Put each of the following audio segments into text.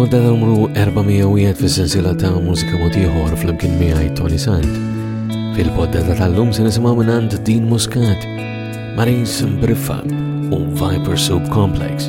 Puntata numru 401 fis sensila ta' mużika motiħor fl-imkien miħaj Tony Sant. Fil-poddata tal-lum se nisimaw minnant Din Muscat, Marin Simbriffa u Viper Soup Complex.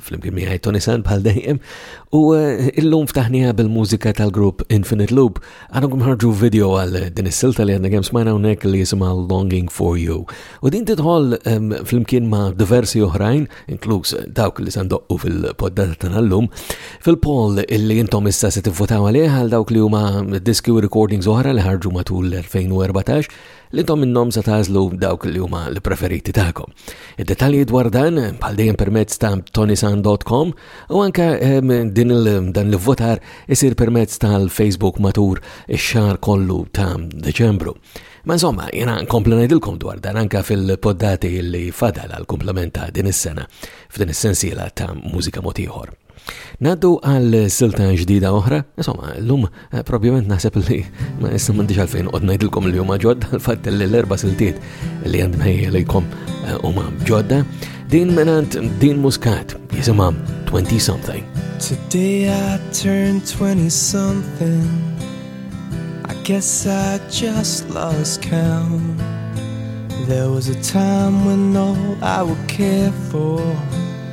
flimkien miħaj Tony San bħal dejjem, u eh, illum ftaħnija bil-mużika tal-grupp Infinite Loop, għandu kumħarġu video għal eh, din is-silta li għanna għem smajna unnek li jisima Longing for You. U din tidħol ehm, flimkien ma' diversi oħrajn, inkluż eh, dawk li sandoqqu fil-poddata tal-lum, fil-poll li jintom issa se tivvotaw għalih għal dawk li huma diski u recordings oħra li ħarġu matul 2014, li intom minnhom se tagħżlu dawk li huma l-preferiti tagħkom. Id-dettalji dwar dan bħal dejjem permezz ta' tonisan.com u anke ehm, din dan l-votar isir permezz tal-Facebook matur ix-xahar kollu ta' Deċembru. Ma insomma, jena nkomplu ngħidilkom dwar dan anke fil-poddati li fadal għal komplementa din is-sena f'din is-sensiela ta' mużika motiħor. Naddu għal silta ġdida oħra, insomma, l-lum eh, probjament naħseb li ma jissim mandi xalfejn qod najdilkom li huma ġodda, l-fatt li l-erba siltiet li għandhom ħejja lejkom eh, huma ġodda, din menant din muskat jisimha 20 something. Today I turned 20 something I guess I just lost count There was a time when all I would care for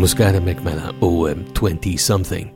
Muscada McMana u 20 um, Something.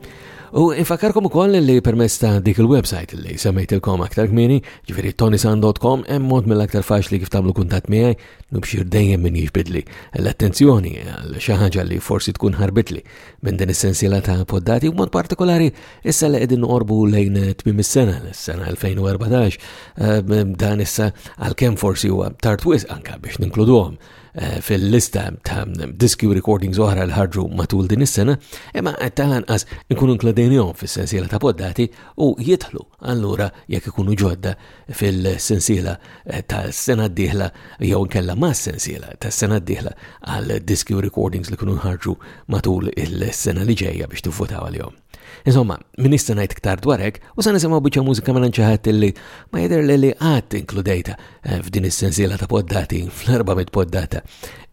U infakarkom ukoll li permezz ta' dik il-website li semmejtilkom aktar kmini, ġifieri tonisan.com hemm mod mill-aktar faċli kif tagħmlu kuntatt miegħi, nubxir dejjem min jiġbidli l-attenzjoni għal xi ħaġa li forsi tkun ħarbitli minn din is-sensiela ta' poddati u mod partikolari issa li qegħdin noqorbu lejn tmiem is-sena, s-sena 2014, eh, dan issa għalkemm forsi huwa tard wisq anke biex ninkluduhom eh, fil-lista ta' diski u recordings oħra li ħarġu matul din is-sena, imma tal-anqas nkunu inkludejnihom fis-sensiela ta' poddati u jidħlu allura jekk ikunu ġodda fil-sensiela eh, ta' sena d-dieħla jew nkella ma' sensiela ta' sena d-dieħla għal diski u recordings li kunu nħarġu matul il-sena li ġejja biex tivvotaw għalihom. Insomma, minista ngħid iktar dwarek u sa nisimgħu biċċa mużika minn ċaħat li ma jidher li li għad inkludejta eh, f'din is-sensiela ta' poddati fl-400 poddata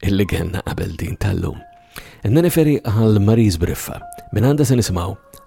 illi kellna qabel din tal-lum. Neniferi għal Marie Briffa, minn għanda se nisimgħu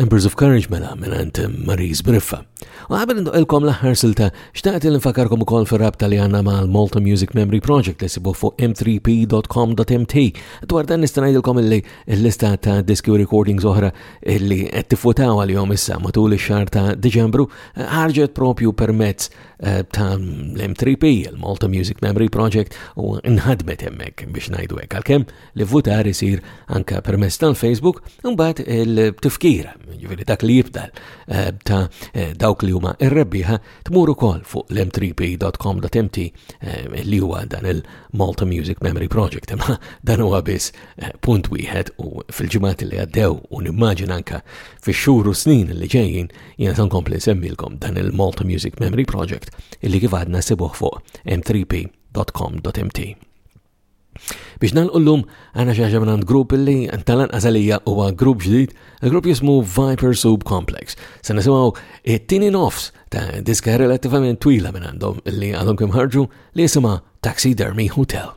Embers of Courage mela minant Marie Briffa. U għabel ndoqilkom l-aħħar silta, xtaqt il nfakarkom ukoll fir-rabta li għandna mal-Malta Music Memory Project li sibu fuq m3p.com.mt Dwar dan nista' ngħidilkom illi l-lista ta' diski u recordings oħra illi qed tifutaw għalihom issa matul ix-xahar ta' Diċembru eh, ħarġet propju permezz eh, ta' l-M3P, il-Malta Music Memory Project, u nħadmet hemmhekk biex ngħidu hekk għalkemm li votar isir anke permezz tal-Facebook, imbagħad il-tifkira, jiġifieri dak li jibdal eh, ta' dawk li huma r-rebbieħa Tmur ukoll fuq l-m3p.com.mt eh, li huwa dan il-Malta Music Memory Project, imma dan huwa biss eh, punt wieħed u fil-ġimgħat li għaddew u nimmaġin anka fix-xhur u snin li ġejjin jiena se nkompli nsemmilkom dan il-Malta Music Memory Project illi kif għadna sibuh fuq m3p.com.mt. Biex nalqu l-lum, għana xaġa minn għand grupp li talan għazalija u huwa grupp ġdid, grupp jismu Viper Soup Complex. Se nisimaw it-tini nofs ta' diska relativament twila minn għandhom li għadhom kemm ħarġu li jisima Taxidermy Hotel.